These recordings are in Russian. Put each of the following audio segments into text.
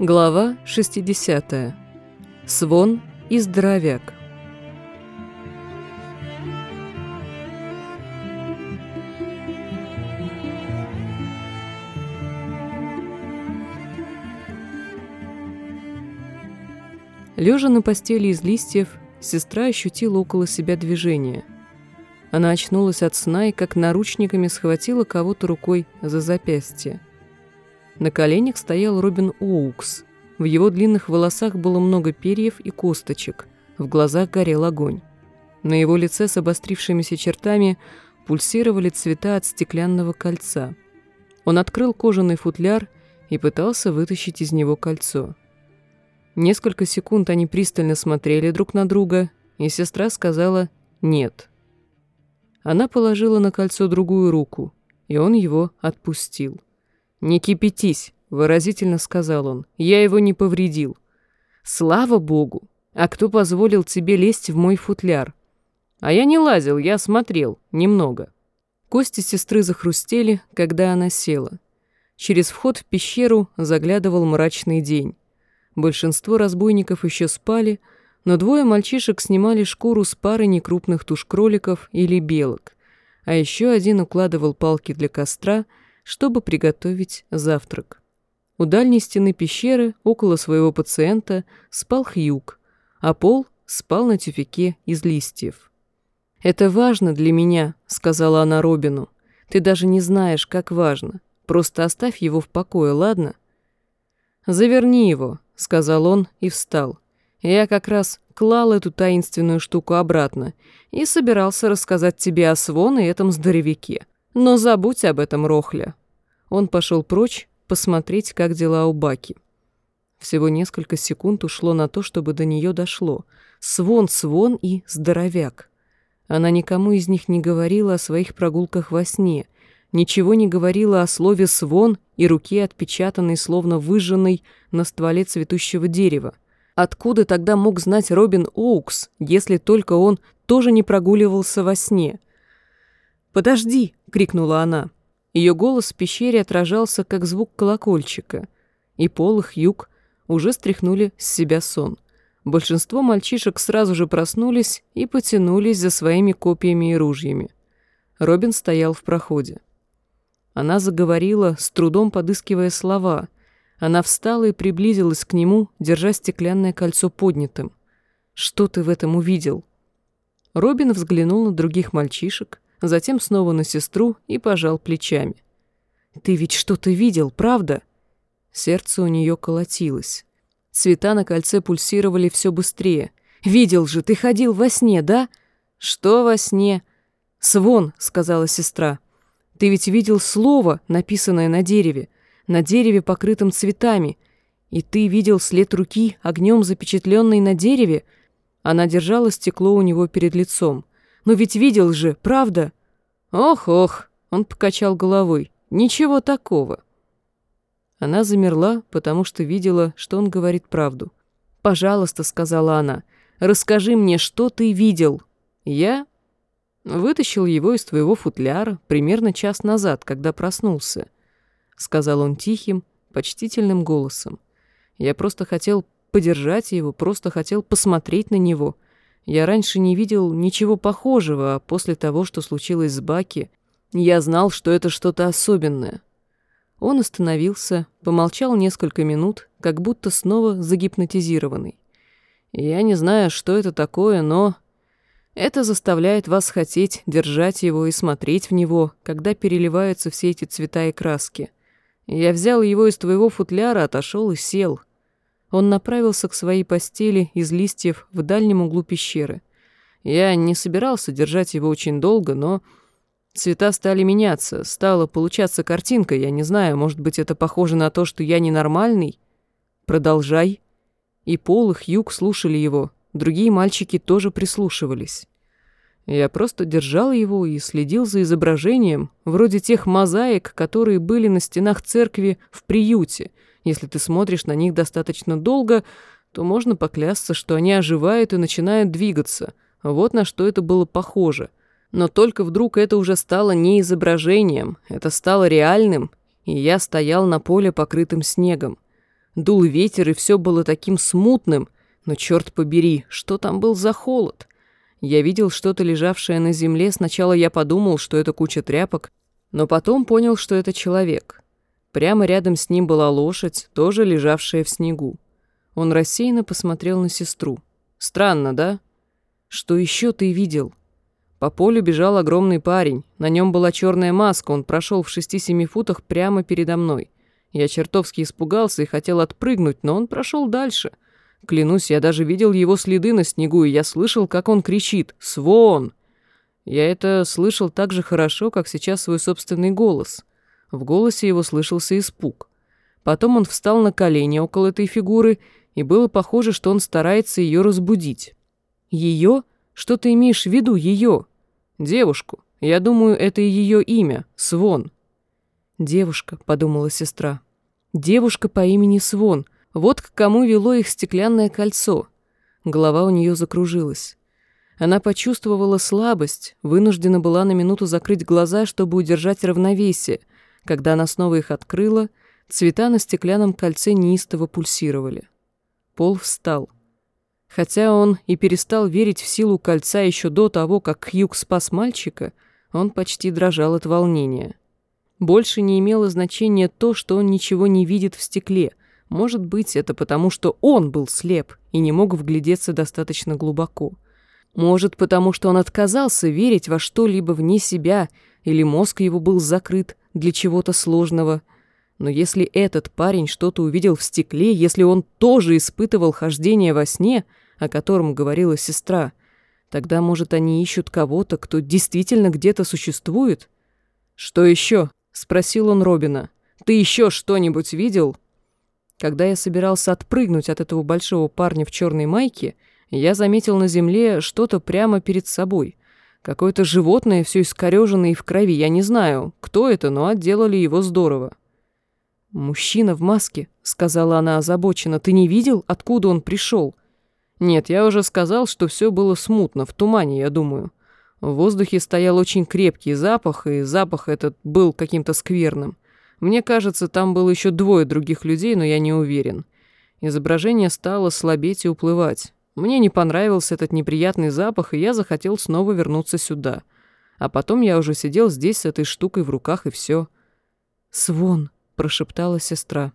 Глава 60. Свон и здоровяк. Лежа на постели из листьев, сестра ощутила около себя движение. Она очнулась от сна и как наручниками схватила кого-то рукой за запястье. На коленях стоял Робин Оукс. В его длинных волосах было много перьев и косточек. В глазах горел огонь. На его лице с обострившимися чертами пульсировали цвета от стеклянного кольца. Он открыл кожаный футляр и пытался вытащить из него кольцо. Несколько секунд они пристально смотрели друг на друга, и сестра сказала «нет». Она положила на кольцо другую руку, и он его отпустил. «Не кипятись», — выразительно сказал он. «Я его не повредил». «Слава богу! А кто позволил тебе лезть в мой футляр?» «А я не лазил, я смотрел. Немного». Кости сестры захрустели, когда она села. Через вход в пещеру заглядывал мрачный день. Большинство разбойников еще спали, но двое мальчишек снимали шкуру с пары некрупных туш кроликов или белок, а еще один укладывал палки для костра — чтобы приготовить завтрак. У дальней стены пещеры, около своего пациента, спал Хьюг, а Пол спал на тюфяке из листьев. «Это важно для меня», — сказала она Робину. «Ты даже не знаешь, как важно. Просто оставь его в покое, ладно?» «Заверни его», — сказал он и встал. «Я как раз клал эту таинственную штуку обратно и собирался рассказать тебе о Свон и этом здоровяке. Но забудь об этом, Рохля. Он пошел прочь посмотреть, как дела у Баки. Всего несколько секунд ушло на то, чтобы до нее дошло. Свон, свон и здоровяк. Она никому из них не говорила о своих прогулках во сне, ничего не говорила о слове «свон» и руке, отпечатанной, словно выжженной на стволе цветущего дерева. Откуда тогда мог знать Робин Оукс, если только он тоже не прогуливался во сне? «Подожди!» — крикнула она. Ее голос в пещере отражался, как звук колокольчика. И Пол, и Хьюг уже стряхнули с себя сон. Большинство мальчишек сразу же проснулись и потянулись за своими копьями и ружьями. Робин стоял в проходе. Она заговорила, с трудом подыскивая слова. Она встала и приблизилась к нему, держа стеклянное кольцо поднятым. «Что ты в этом увидел?» Робин взглянул на других мальчишек, затем снова на сестру и пожал плечами. «Ты ведь что-то видел, правда?» Сердце у нее колотилось. Цвета на кольце пульсировали все быстрее. «Видел же, ты ходил во сне, да?» «Что во сне?» «Свон», — сказала сестра. «Ты ведь видел слово, написанное на дереве, на дереве, покрытом цветами, и ты видел след руки, огнем запечатленной на дереве?» Она держала стекло у него перед лицом. Но ведь видел же, правда?» «Ох-ох», — он покачал головой, — «ничего такого». Она замерла, потому что видела, что он говорит правду. «Пожалуйста», — сказала она, — «расскажи мне, что ты видел». «Я?» «Вытащил его из твоего футляра примерно час назад, когда проснулся», — сказал он тихим, почтительным голосом. «Я просто хотел подержать его, просто хотел посмотреть на него». Я раньше не видел ничего похожего, а после того, что случилось с Баки, я знал, что это что-то особенное. Он остановился, помолчал несколько минут, как будто снова загипнотизированный. Я не знаю, что это такое, но... Это заставляет вас хотеть держать его и смотреть в него, когда переливаются все эти цвета и краски. Я взял его из твоего футляра, отошел и сел. Он направился к своей постели из листьев в дальнем углу пещеры. Я не собирался держать его очень долго, но цвета стали меняться, стала получаться картинка, я не знаю, может быть, это похоже на то, что я ненормальный? Продолжай. И Пол и Хьюг слушали его, другие мальчики тоже прислушивались. Я просто держал его и следил за изображением, вроде тех мозаик, которые были на стенах церкви в приюте — если ты смотришь на них достаточно долго, то можно поклясться, что они оживают и начинают двигаться. Вот на что это было похоже. Но только вдруг это уже стало не изображением, это стало реальным, и я стоял на поле, покрытым снегом. Дул ветер, и все было таким смутным. Но черт побери, что там был за холод? Я видел что-то лежавшее на земле. Сначала я подумал, что это куча тряпок, но потом понял, что это человек. Прямо рядом с ним была лошадь, тоже лежавшая в снегу. Он рассеянно посмотрел на сестру. «Странно, да?» «Что еще ты видел?» По полю бежал огромный парень. На нем была черная маска, он прошел в шести-семи футах прямо передо мной. Я чертовски испугался и хотел отпрыгнуть, но он прошел дальше. Клянусь, я даже видел его следы на снегу, и я слышал, как он кричит «Свон!». Я это слышал так же хорошо, как сейчас свой собственный голос. В голосе его слышался испуг. Потом он встал на колени около этой фигуры, и было похоже, что он старается ее разбудить. Ее? Что ты имеешь в виду, ее? Девушку. Я думаю, это ее имя, Свон. Девушка, подумала сестра. Девушка по имени Свон. Вот к кому вело их стеклянное кольцо. Голова у нее закружилась. Она почувствовала слабость, вынуждена была на минуту закрыть глаза, чтобы удержать равновесие. Когда она снова их открыла, цвета на стеклянном кольце неистово пульсировали. Пол встал. Хотя он и перестал верить в силу кольца еще до того, как Хьюг спас мальчика, он почти дрожал от волнения. Больше не имело значения то, что он ничего не видит в стекле. Может быть, это потому, что он был слеп и не мог вглядеться достаточно глубоко. Может, потому что он отказался верить во что-либо вне себя, или мозг его был закрыт для чего-то сложного. Но если этот парень что-то увидел в стекле, если он тоже испытывал хождение во сне — о котором говорила сестра. Тогда, может, они ищут кого-то, кто действительно где-то существует? «Что еще?» — спросил он Робина. «Ты еще что-нибудь видел?» Когда я собирался отпрыгнуть от этого большого парня в черной майке, я заметил на земле что-то прямо перед собой. Какое-то животное, все искореженное и в крови. Я не знаю, кто это, но отделали его здорово. «Мужчина в маске», — сказала она озабоченно. «Ты не видел, откуда он пришел?» Нет, я уже сказал, что все было смутно, в тумане, я думаю. В воздухе стоял очень крепкий запах, и запах этот был каким-то скверным. Мне кажется, там было еще двое других людей, но я не уверен. Изображение стало слабеть и уплывать. Мне не понравился этот неприятный запах, и я захотел снова вернуться сюда. А потом я уже сидел здесь с этой штукой в руках, и все. «Свон», — прошептала сестра.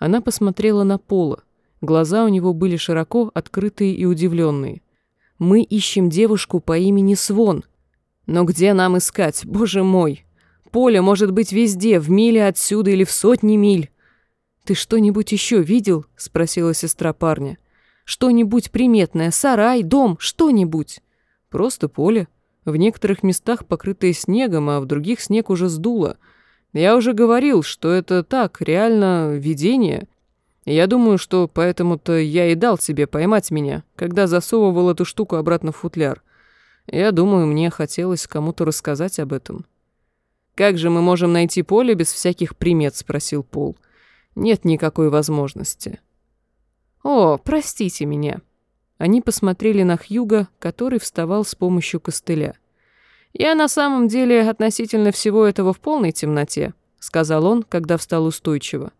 Она посмотрела на Пола. Глаза у него были широко открытые и удивленные. «Мы ищем девушку по имени Свон. Но где нам искать, боже мой? Поле может быть везде, в миле отсюда или в сотни миль». «Ты что-нибудь еще видел?» — спросила сестра парня. «Что-нибудь приметное, сарай, дом, что-нибудь?» «Просто поле. В некоторых местах покрытое снегом, а в других снег уже сдуло. Я уже говорил, что это так, реально видение. Я думаю, что поэтому-то я и дал тебе поймать меня, когда засовывал эту штуку обратно в футляр. Я думаю, мне хотелось кому-то рассказать об этом. «Как же мы можем найти поле без всяких примет?» — спросил Пол. «Нет никакой возможности». «О, простите меня». Они посмотрели на Хьюга, который вставал с помощью костыля. «Я на самом деле относительно всего этого в полной темноте», — сказал он, когда встал устойчиво.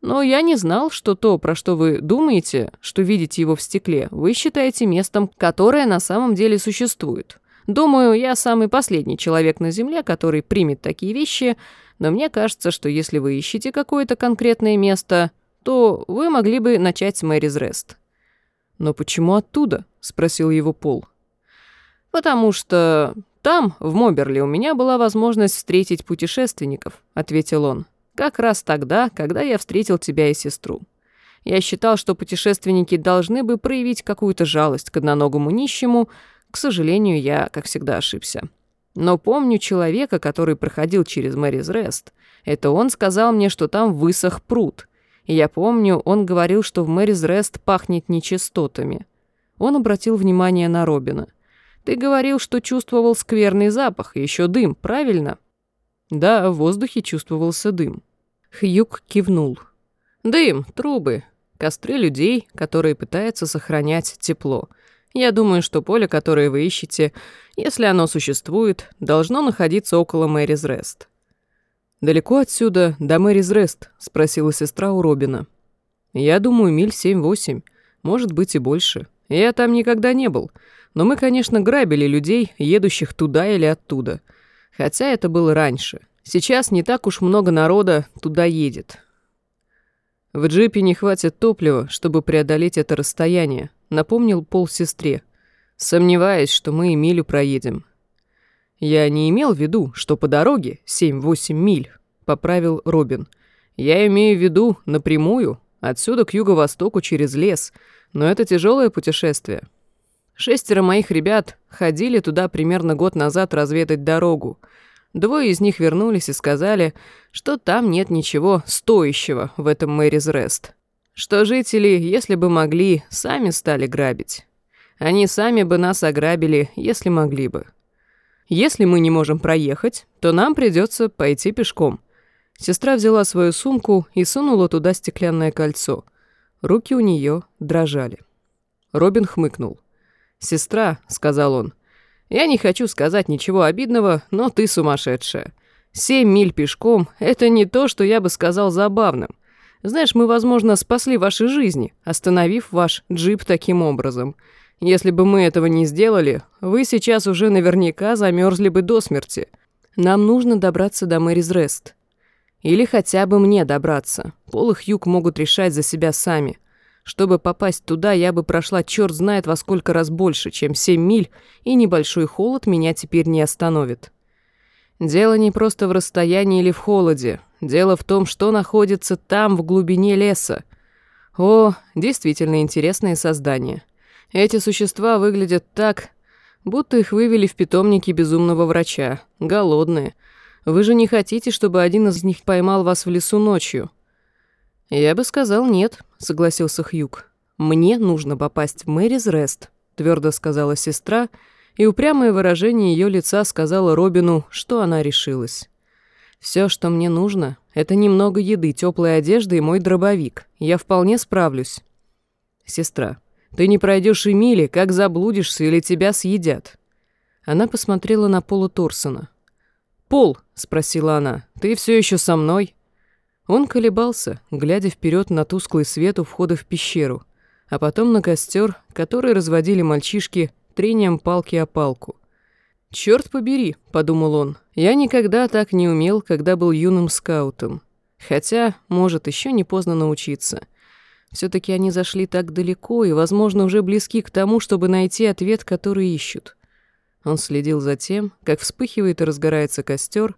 Но я не знал, что то, про что вы думаете, что видите его в стекле, вы считаете местом, которое на самом деле существует. Думаю, я самый последний человек на Земле, который примет такие вещи, но мне кажется, что если вы ищете какое-то конкретное место, то вы могли бы начать с Мэрис Рест». «Но почему оттуда?» — спросил его Пол. «Потому что там, в Моберли, у меня была возможность встретить путешественников», — ответил он. Как раз тогда, когда я встретил тебя и сестру. Я считал, что путешественники должны бы проявить какую-то жалость к одноногому нищему. К сожалению, я, как всегда, ошибся. Но помню человека, который проходил через Мэрис Рест. Это он сказал мне, что там высох пруд. Я помню, он говорил, что в Мэрис Рест пахнет нечистотами. Он обратил внимание на Робина. «Ты говорил, что чувствовал скверный запах еще дым, правильно?» «Да, в воздухе чувствовался дым». Хьюк кивнул. «Дым, трубы, костры людей, которые пытаются сохранять тепло. Я думаю, что поле, которое вы ищете, если оно существует, должно находиться около Мэрис Рест». «Далеко отсюда до Мэрис Рест?» — спросила сестра у Робина. Я думаю, миль семь-восемь, может быть и больше. Я там никогда не был, но мы, конечно, грабили людей, едущих туда или оттуда. Хотя это было раньше. Сейчас не так уж много народа туда едет. В джипе не хватит топлива, чтобы преодолеть это расстояние, напомнил Пол сестре. Сомневаюсь, что мы и милю проедем. Я не имел в виду, что по дороге 7-8 миль, поправил Робин. Я имею в виду напрямую, отсюда к юго-востоку через лес, но это тяжелое путешествие. Шестеро моих ребят ходили туда примерно год назад разведать дорогу. Двое из них вернулись и сказали, что там нет ничего стоящего в этом Мэрис Рест. Что жители, если бы могли, сами стали грабить. Они сами бы нас ограбили, если могли бы. Если мы не можем проехать, то нам придется пойти пешком. Сестра взяла свою сумку и сунула туда стеклянное кольцо. Руки у нее дрожали. Робин хмыкнул. «Сестра», — сказал он, я не хочу сказать ничего обидного, но ты сумасшедшая. Семь миль пешком — это не то, что я бы сказал забавным. Знаешь, мы, возможно, спасли ваши жизни, остановив ваш джип таким образом. Если бы мы этого не сделали, вы сейчас уже наверняка замерзли бы до смерти. Нам нужно добраться до Мэрис Рест. Или хотя бы мне добраться. Пол и Хьюг могут решать за себя сами. Чтобы попасть туда, я бы прошла черт знает во сколько раз больше, чем семь миль, и небольшой холод меня теперь не остановит. Дело не просто в расстоянии или в холоде. Дело в том, что находится там, в глубине леса. О, действительно интересные создания. Эти существа выглядят так, будто их вывели в питомнике безумного врача. Голодные. Вы же не хотите, чтобы один из них поймал вас в лесу ночью? «Я бы сказал нет», — согласился Хьюг. «Мне нужно попасть в Мэрис Рест», — твердо сказала сестра, и упрямое выражение ее лица сказала Робину, что она решилась. Все, что мне нужно, это немного еды, теплой одежды и мой дробовик. Я вполне справлюсь». «Сестра, ты не пройдешь и мили, как заблудишься или тебя съедят». Она посмотрела на Пола Торсона. «Пол», — спросила она, — «ты все еще со мной?» Он колебался, глядя вперед на тусклый свет у входа в пещеру, а потом на костер, который разводили мальчишки трением палки о палку. «Чёрт побери», — подумал он, — «я никогда так не умел, когда был юным скаутом. Хотя, может, еще не поздно научиться. Все таки они зашли так далеко и, возможно, уже близки к тому, чтобы найти ответ, который ищут». Он следил за тем, как вспыхивает и разгорается костер,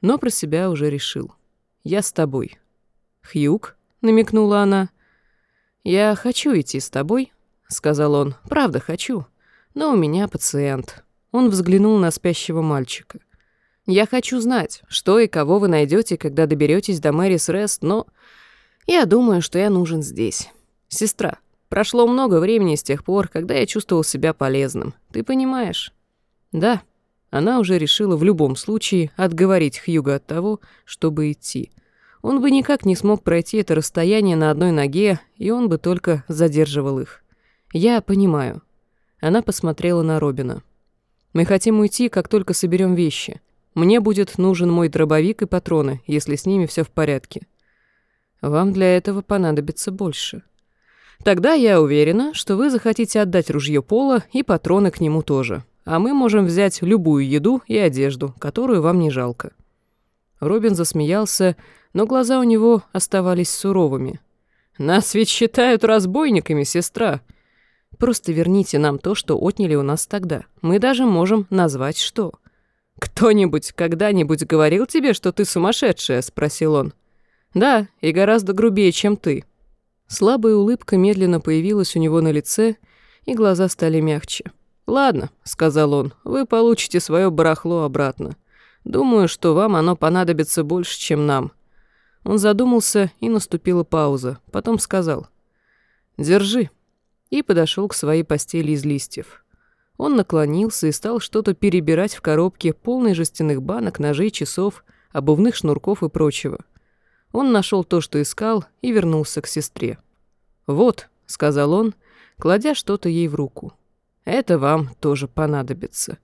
но про себя уже решил. Я с тобой». «Хьюг?» — намекнула она. «Я хочу идти с тобой», — сказал он. «Правда хочу. Но у меня пациент». Он взглянул на спящего мальчика. «Я хочу знать, что и кого вы найдете, когда доберетесь до Мэрис Рест, но я думаю, что я нужен здесь. Сестра, прошло много времени с тех пор, когда я чувствовал себя полезным. Ты понимаешь?» «Да». Она уже решила в любом случае отговорить Хьюга от того, чтобы идти. Он бы никак не смог пройти это расстояние на одной ноге, и он бы только задерживал их. «Я понимаю». Она посмотрела на Робина. «Мы хотим уйти, как только соберем вещи. Мне будет нужен мой дробовик и патроны, если с ними все в порядке. Вам для этого понадобится больше. Тогда я уверена, что вы захотите отдать ружье Пола и патроны к нему тоже. А мы можем взять любую еду и одежду, которую вам не жалко». Робин засмеялся, но глаза у него оставались суровыми. «Нас ведь считают разбойниками, сестра. Просто верните нам то, что отняли у нас тогда. Мы даже можем назвать что». «Кто-нибудь когда-нибудь говорил тебе, что ты сумасшедшая?» — спросил он. «Да, и гораздо грубее, чем ты». Слабая улыбка медленно появилась у него на лице, и глаза стали мягче. «Ладно», — сказал он, — «вы получите свое барахло обратно. Думаю, что вам оно понадобится больше, чем нам. Он задумался, и наступила пауза. Потом сказал «Держи» и подошел к своей постели из листьев. Он наклонился и стал что-то перебирать в коробке, полной жестяных банок, ножей, часов, обувных шнурков и прочего. Он нашел то, что искал, и вернулся к сестре. «Вот», — сказал он, кладя что-то ей в руку. «Это вам тоже понадобится».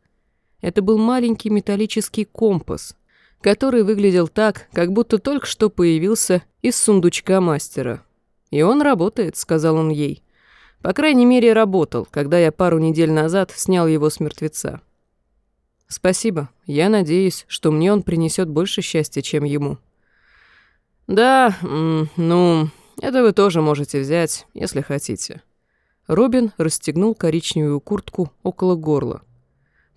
Это был маленький металлический компас, который выглядел так, как будто только что появился из сундучка мастера. «И он работает», — сказал он ей. «По крайней мере, работал, когда я пару недель назад снял его с мертвеца». «Спасибо. Я надеюсь, что мне он принесет больше счастья, чем ему». «Да, ну, это вы тоже можете взять, если хотите». Робин расстегнул коричневую куртку около горла.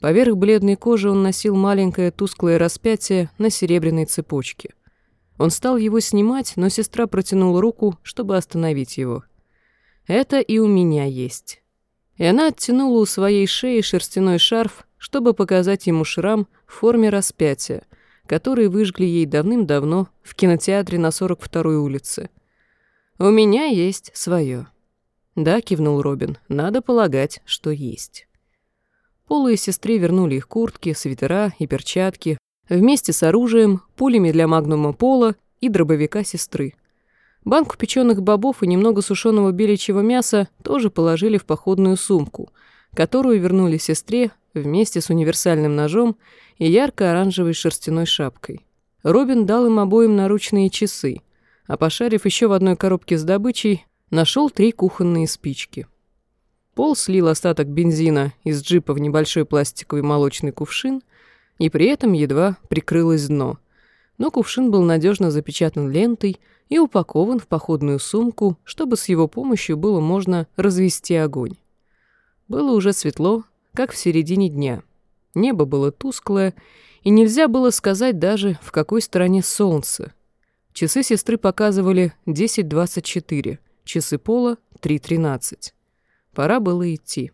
Поверх бледной кожи он носил маленькое тусклое распятие на серебряной цепочке. Он стал его снимать, но сестра протянула руку, чтобы остановить его. «Это и у меня есть». И она оттянула у своей шеи шерстяной шарф, чтобы показать ему шрам в форме распятия, который выжгли ей давным-давно в кинотеатре на 42-й улице. «У меня есть свое». «Да», — кивнул Робин, — «надо полагать, что есть». Пола и сестры вернули их куртки, свитера и перчатки, вместе с оружием, пулями для магнума Пола и дробовика сестры. Банку печеных бобов и немного сушеного беличьего мяса тоже положили в походную сумку, которую вернули сестре вместе с универсальным ножом и ярко-оранжевой шерстяной шапкой. Робин дал им обоим наручные часы, а пошарив еще в одной коробке с добычей, нашел три кухонные спички. Пол слил остаток бензина из джипа в небольшой пластиковый молочный кувшин и при этом едва прикрылось дно. Но кувшин был надежно запечатан лентой и упакован в походную сумку, чтобы с его помощью было можно развести огонь. Было уже светло, как в середине дня. Небо было тусклое, и нельзя было сказать даже, в какой стороне солнце. Часы сестры показывали 10.24, часы пола — 3.13. Пора было идти.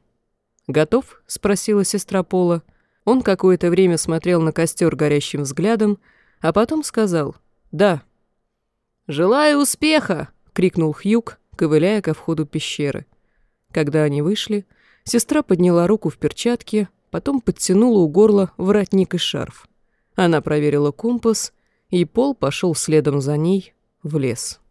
«Готов?» — спросила сестра Пола. Он какое-то время смотрел на костер горящим взглядом, а потом сказал «Да». «Желаю успеха!» — крикнул Хьюг, ковыляя ко входу пещеры. Когда они вышли, Сестра подняла руку в перчатке, потом подтянула у горла воротник и шарф. Она проверила компас, и Пол пошел следом за ней в лес.